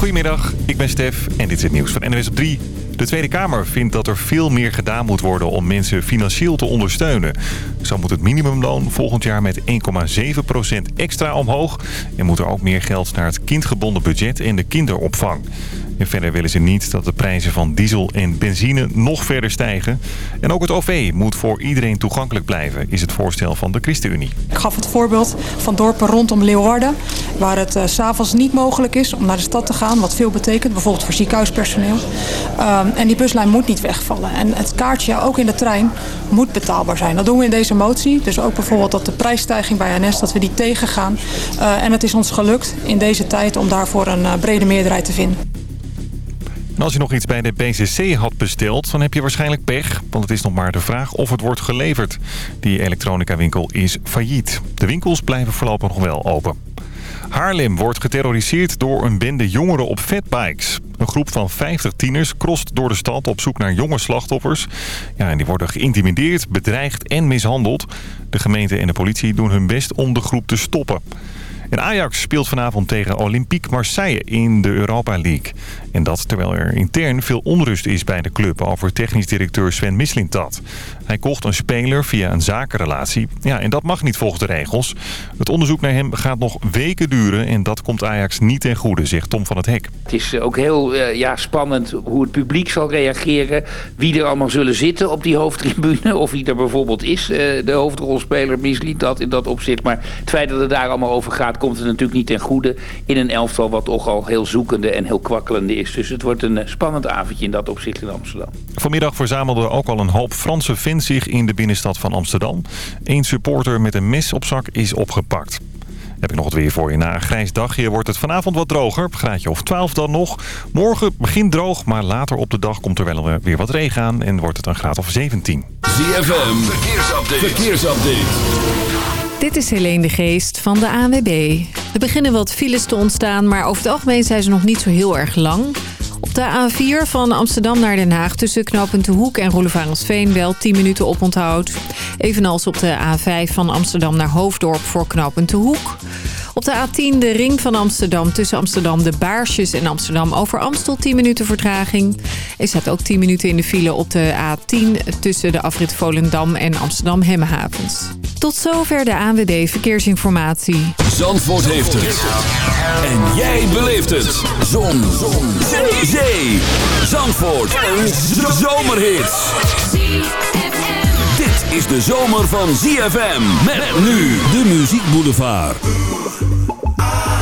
Goedemiddag, ik ben Stef en dit is het nieuws van NWS op 3. De Tweede Kamer vindt dat er veel meer gedaan moet worden om mensen financieel te ondersteunen. Zo moet het minimumloon volgend jaar met 1,7% extra omhoog. En moet er ook meer geld naar het kindgebonden budget en de kinderopvang. Verder willen ze niet dat de prijzen van diesel en benzine nog verder stijgen. En ook het OV moet voor iedereen toegankelijk blijven, is het voorstel van de ChristenUnie. Ik gaf het voorbeeld van dorpen rondom Leeuwarden... waar het uh, s'avonds niet mogelijk is om naar de stad te gaan... wat veel betekent, bijvoorbeeld voor ziekenhuispersoneel. Um, en die buslijn moet niet wegvallen. En het kaartje, ook in de trein, moet betaalbaar zijn. Dat doen we in deze motie. Dus ook bijvoorbeeld dat de prijsstijging bij NS, dat we die tegengaan. Uh, en het is ons gelukt in deze tijd om daarvoor een uh, brede meerderheid te vinden. Als je nog iets bij de BCC had besteld, dan heb je waarschijnlijk pech. Want het is nog maar de vraag of het wordt geleverd. Die elektronica winkel is failliet. De winkels blijven voorlopig nog wel open. Haarlem wordt geterroriseerd door een bende jongeren op fatbikes. Een groep van 50 tieners crost door de stad op zoek naar jonge slachtoffers. Ja, en die worden geïntimideerd, bedreigd en mishandeld. De gemeente en de politie doen hun best om de groep te stoppen. En Ajax speelt vanavond tegen Olympique Marseille in de Europa League. En dat terwijl er intern veel onrust is bij de club over technisch directeur Sven Mislintat. Hij kocht een speler via een zakenrelatie. Ja, en dat mag niet volgens de regels. Het onderzoek naar hem gaat nog weken duren en dat komt Ajax niet ten goede, zegt Tom van het Hek. Het is ook heel uh, ja, spannend hoe het publiek zal reageren. Wie er allemaal zullen zitten op die hoofdtribune. Of wie er bijvoorbeeld is. Uh, de hoofdrolspeler misliet dat in dat opzicht. Maar het feit dat het daar allemaal over gaat, komt het natuurlijk niet ten goede. In een elftal wat toch al heel zoekende en heel kwakkelende is. Dus het wordt een uh, spannend avondje in dat opzicht in Amsterdam. Vanmiddag verzamelden ook al een hoop Franse fans zich in de binnenstad van Amsterdam. Eén supporter met een mes op zak is opgepakt. Heb ik nog het weer voor je. Na een grijs dagje wordt het vanavond wat droger. Graadje of 12 dan nog. Morgen begint droog, maar later op de dag komt er wel weer wat regen aan. En wordt het een graad of 17. ZFM, verkeersupdate. verkeersupdate. Dit is Helene de Geest van de ANWB. Er beginnen wat files te ontstaan, maar over het algemeen zijn ze nog niet zo heel erg lang. Op de A4 van Amsterdam naar Den Haag tussen knooppunt De Hoek en Roelevarensveen wel 10 minuten oponthoud. Evenals op de A5 van Amsterdam naar Hoofddorp voor knooppunt De Hoek. Op de A10 de ring van Amsterdam tussen Amsterdam de Baarsjes en Amsterdam over Amstel 10 minuten vertraging. Er staat ook 10 minuten in de file op de A10 tussen de afrit Volendam en Amsterdam Hemmenhavens. Tot zover de ANWD Verkeersinformatie. Zandvoort heeft het. En jij beleeft het. Zon. Zon. Zee. Zee. Zandvoort. Een zomerhit. Dit is de zomer van ZFM. Met nu de Muziek Boulevard. I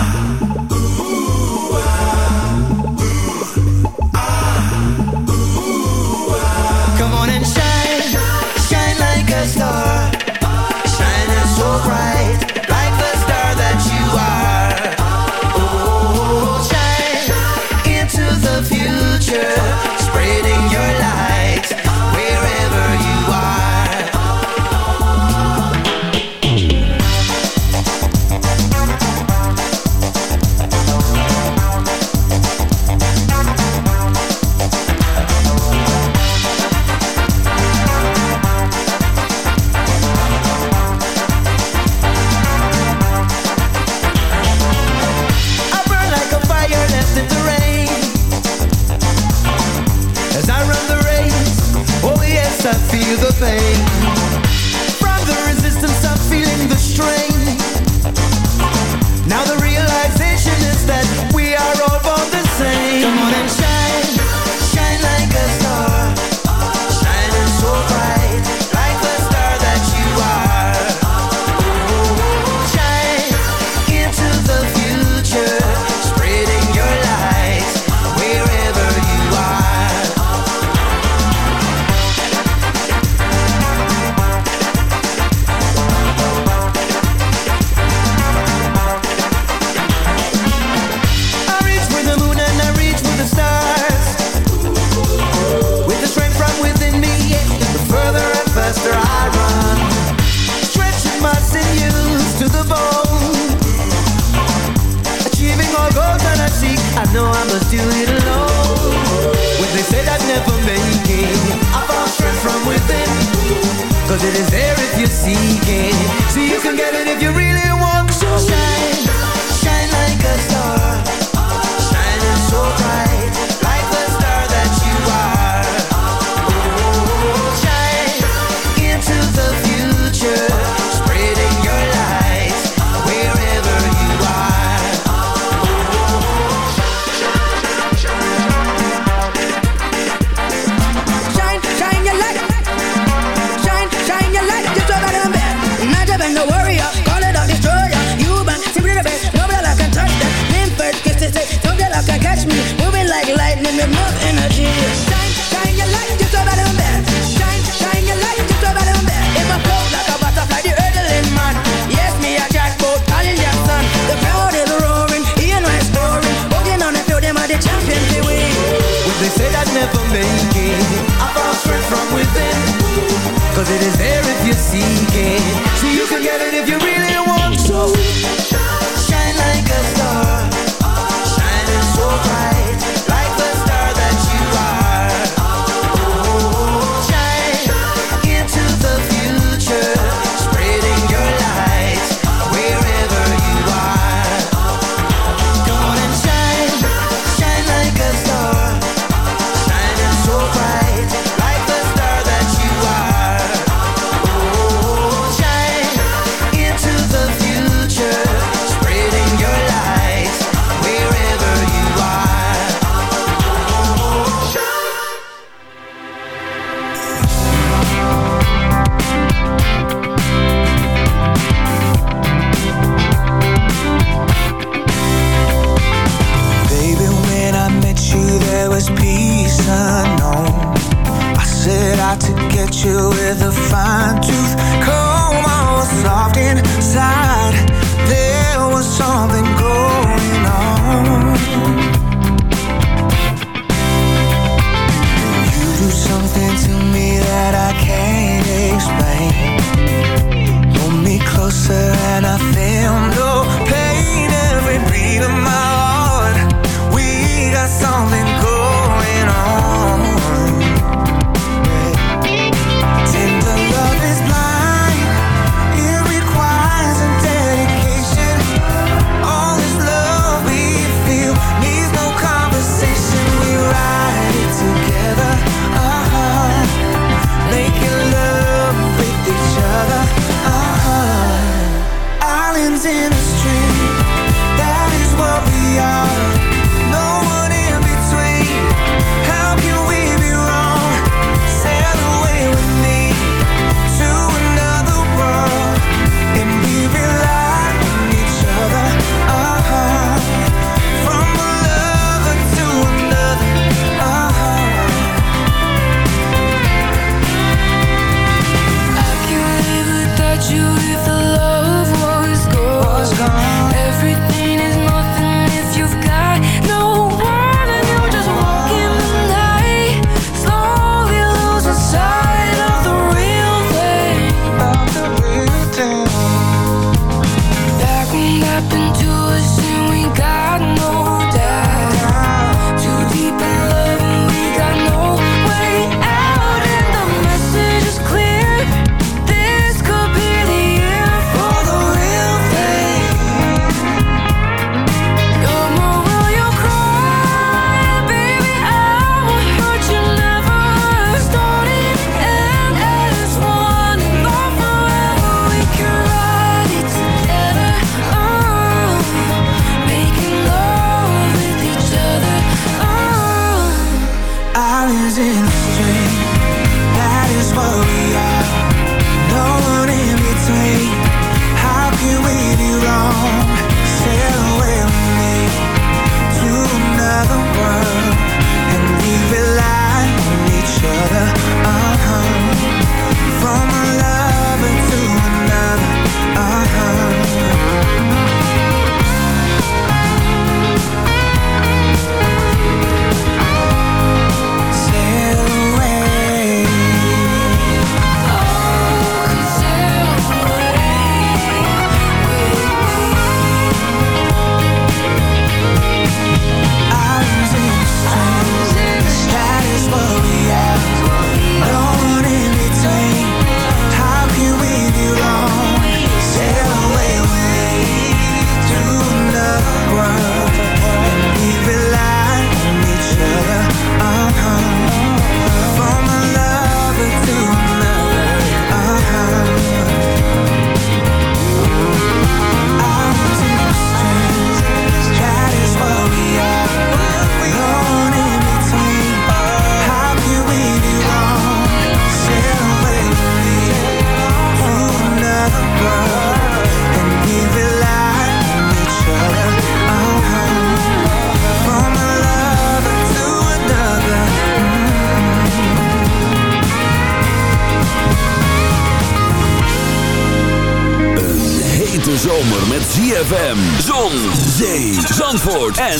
is there if you seek it.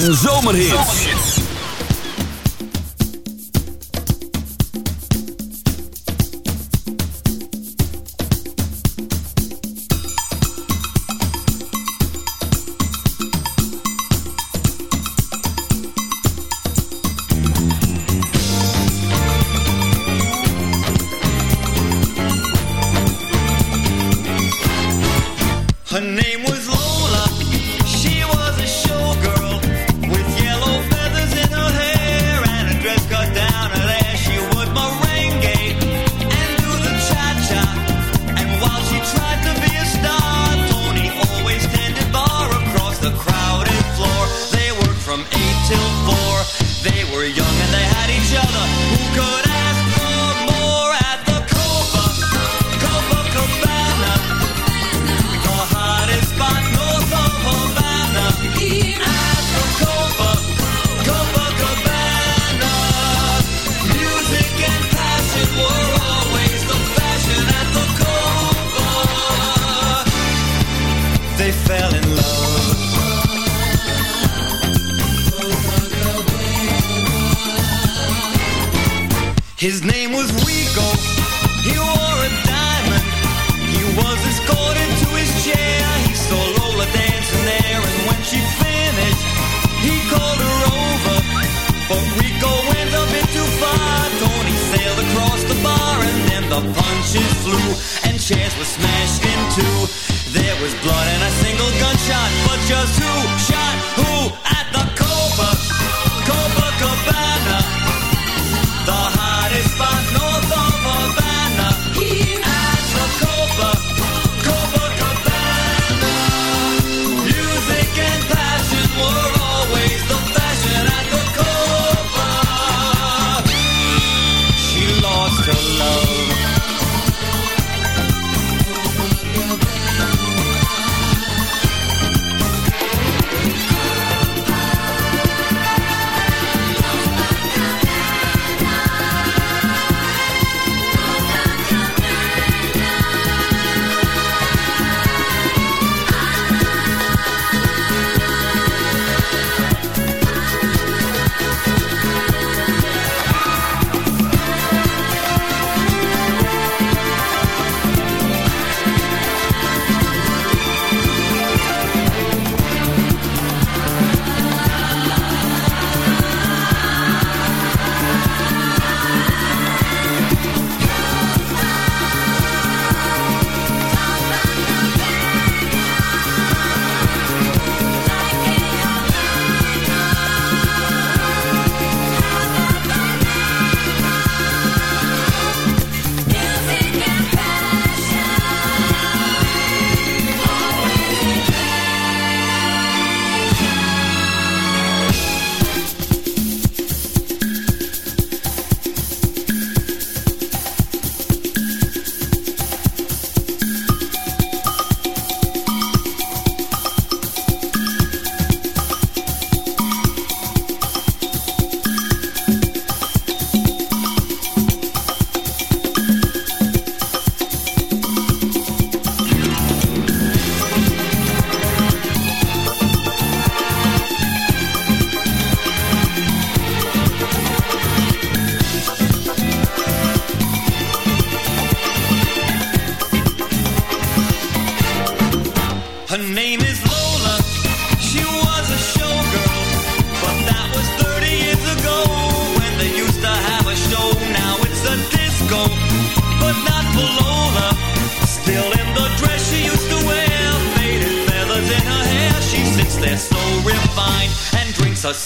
And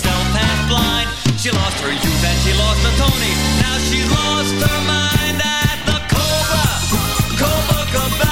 still half blind. She lost her youth and she lost the Tony. Now she's lost her mind at the Cobra, Cobra Cabana.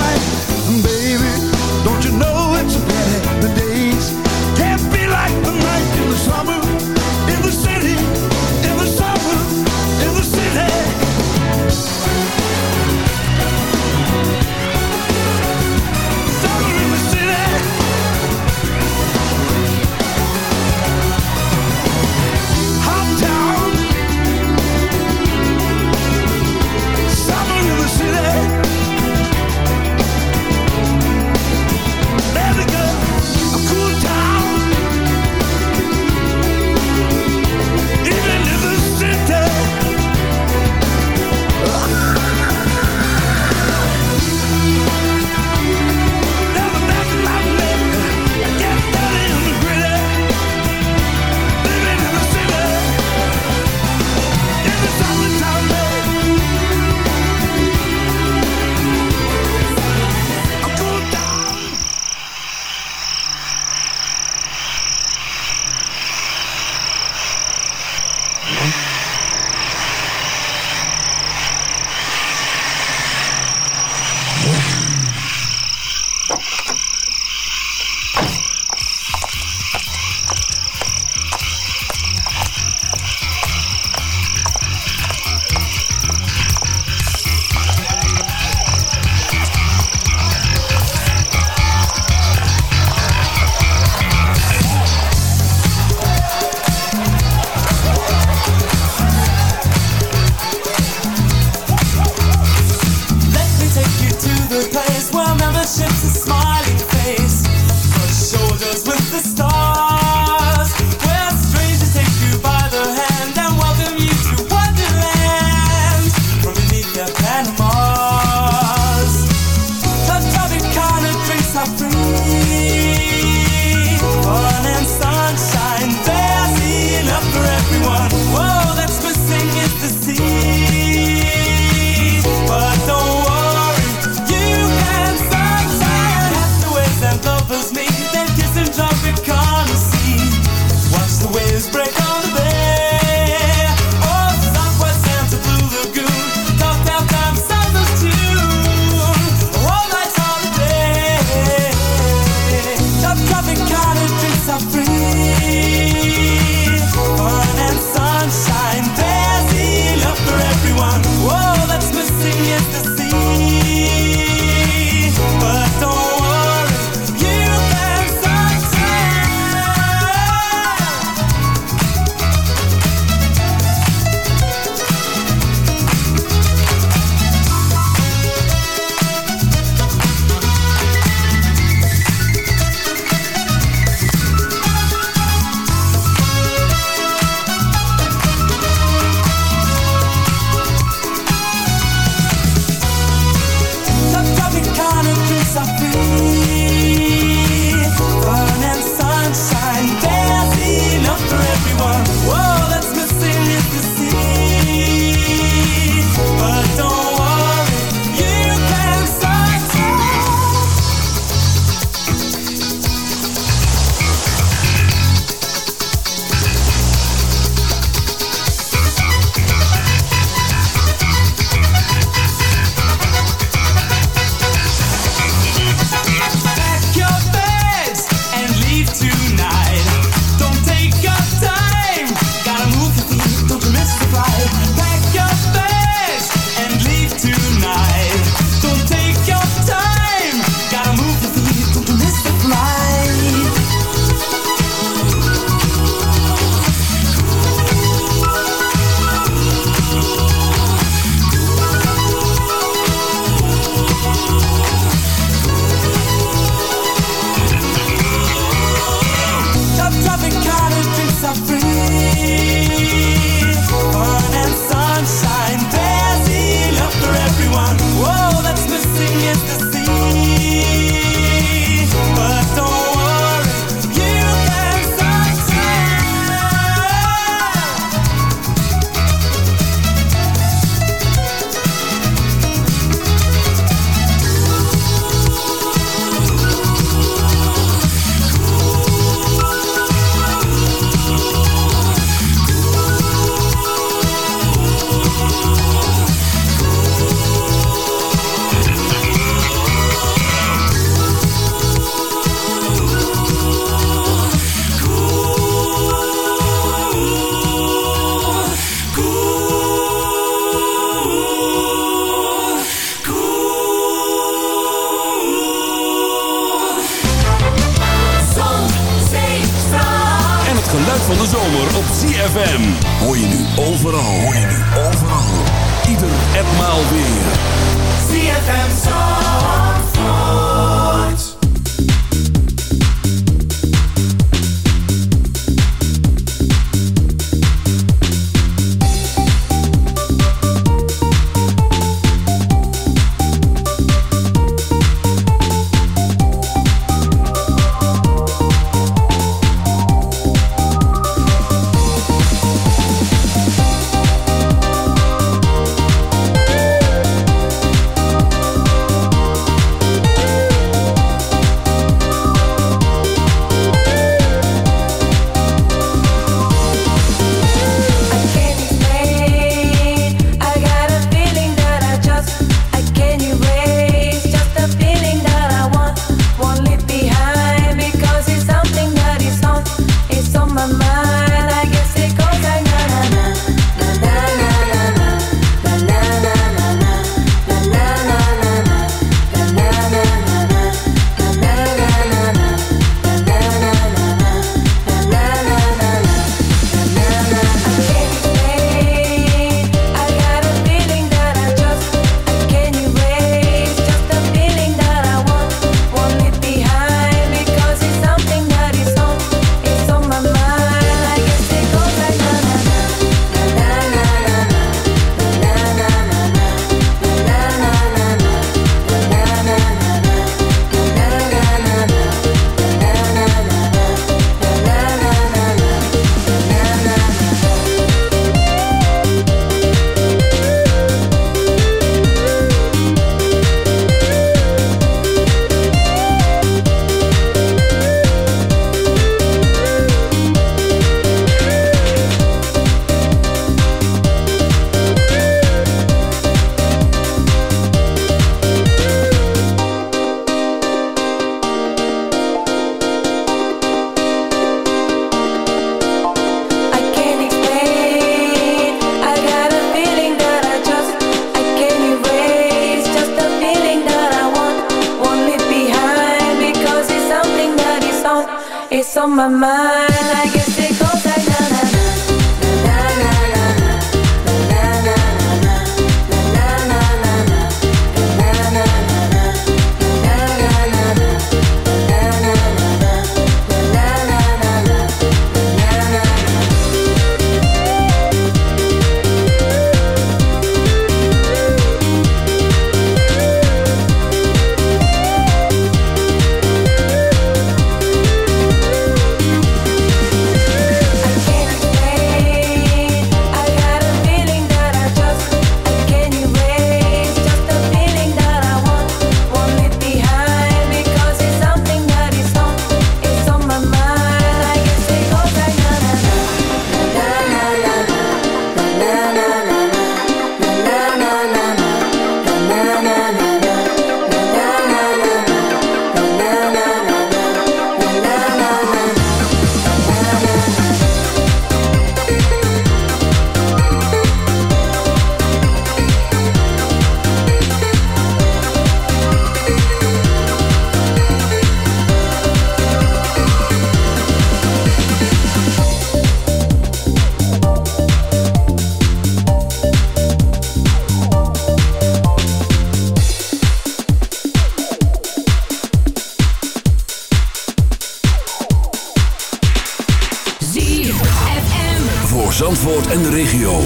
Voor Zandvoort en de regio.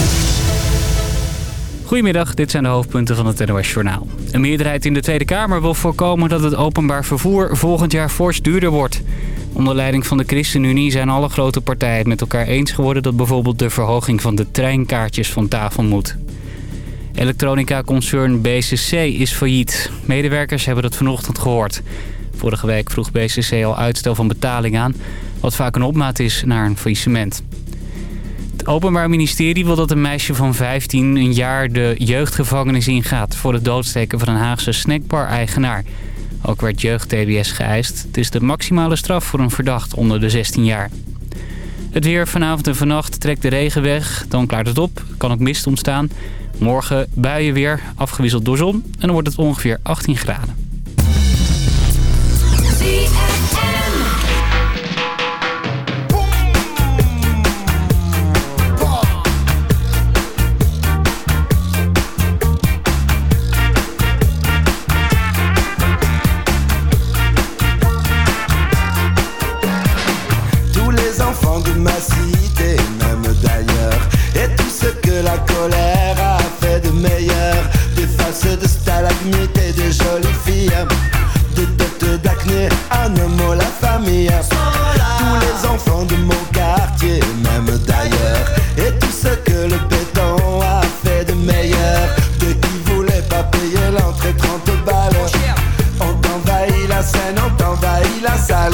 Goedemiddag, dit zijn de hoofdpunten van het NOS Journaal. Een meerderheid in de Tweede Kamer wil voorkomen dat het openbaar vervoer volgend jaar fors duurder wordt. Onder leiding van de ChristenUnie zijn alle grote partijen het met elkaar eens geworden... dat bijvoorbeeld de verhoging van de treinkaartjes van tafel moet. Elektronica-concern BCC is failliet. Medewerkers hebben dat vanochtend gehoord. Vorige week vroeg BCC al uitstel van betaling aan... wat vaak een opmaat is naar een faillissement. Openbaar Ministerie wil dat een meisje van 15 een jaar de jeugdgevangenis ingaat... voor het doodsteken van een Haagse snackbar-eigenaar. Ook werd jeugd-TBS geëist. Het is de maximale straf voor een verdacht onder de 16 jaar. Het weer vanavond en vannacht trekt de regen weg. Dan klaart het op. Kan ook mist ontstaan. Morgen buien weer, afgewisseld door zon. En dan wordt het ongeveer 18 graden. Les enfants de mon quartier, même d'ailleurs, et tout ce que le béton a fait de meilleur, de qui voulait pas payer l'entrée 30 balles. On t'envahit la scène, on t'envahit la salle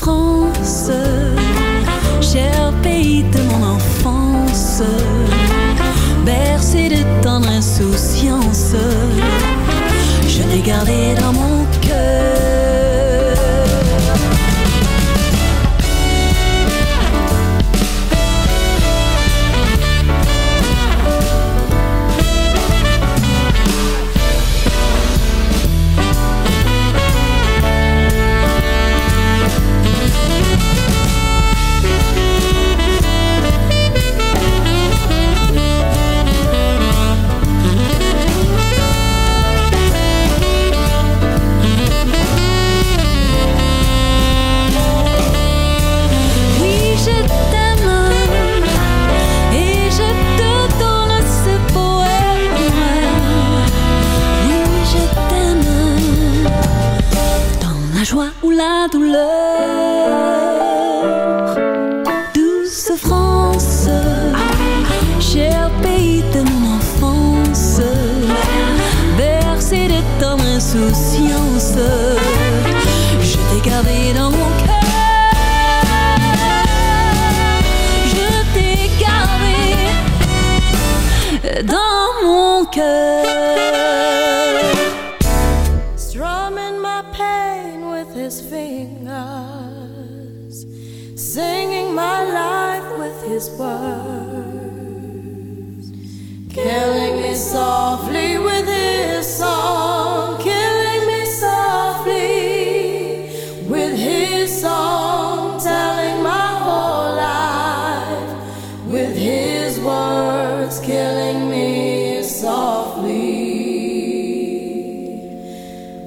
France, cher pays de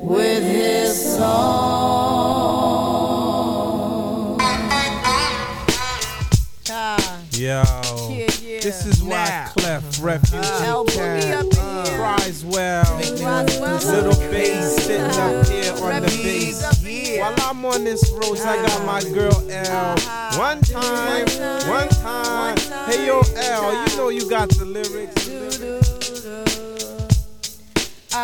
with his song. Yo, this is why Clef Refugee Camp Criswell, little bass sitting up here on the bass. While I'm on this road, I got my girl L. One time, one time. Hey yo, L, you know you got the lyrics.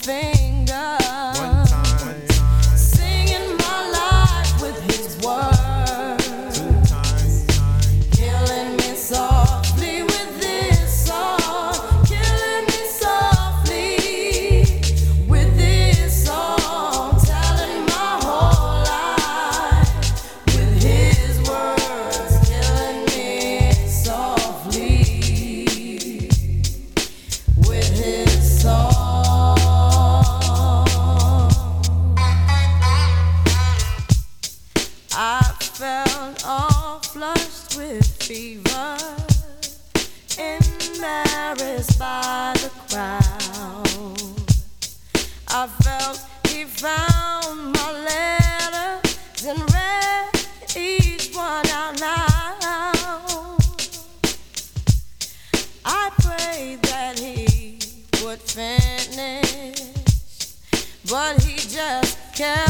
thing. care.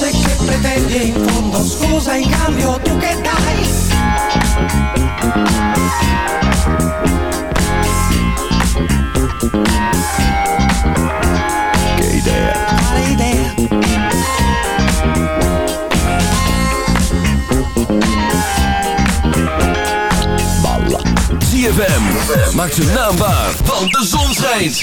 cose che pretendi in fondo scusa in cambio tu che dai? che idea, Quale idea? balla. ZFM, maak zijn naam waar, want de zon schijnt.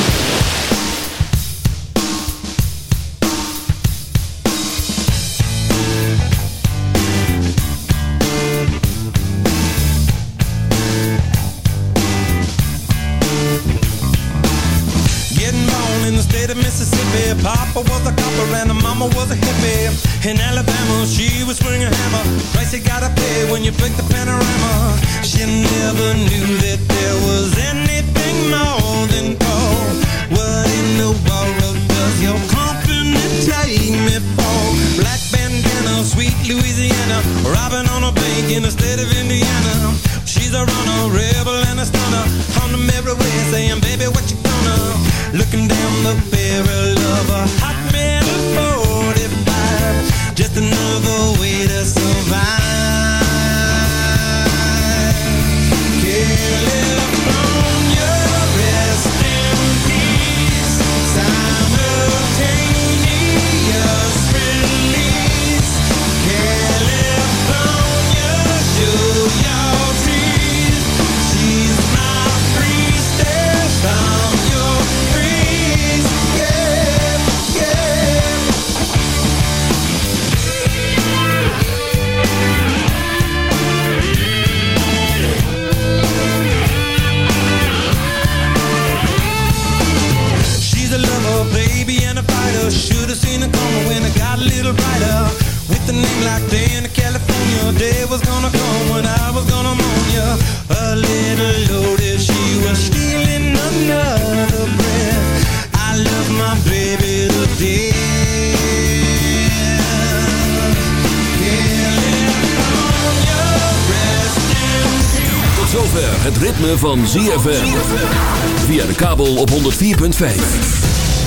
Papa was a copper and the mama was a hippie. In Alabama, she was swinging a hammer. Price you gotta pay when you break the panorama. She never knew that there was anything more than gold. What in the world does your company take me for? Black bandana, sweet Louisiana. Robbing on a bank in the state of Indiana. She's a runner, rebel and a stunner. On the merry way saying, baby, what you gonna? Looking down the barrel of a hot metal 45. Just another way to survive. California, Like name like Dan California. Day was gonna come when I was gonna moan you A little loaded, she was stealing another breath. I love my baby to death Tot zover het ritme van ZFM Via de kabel op 104.5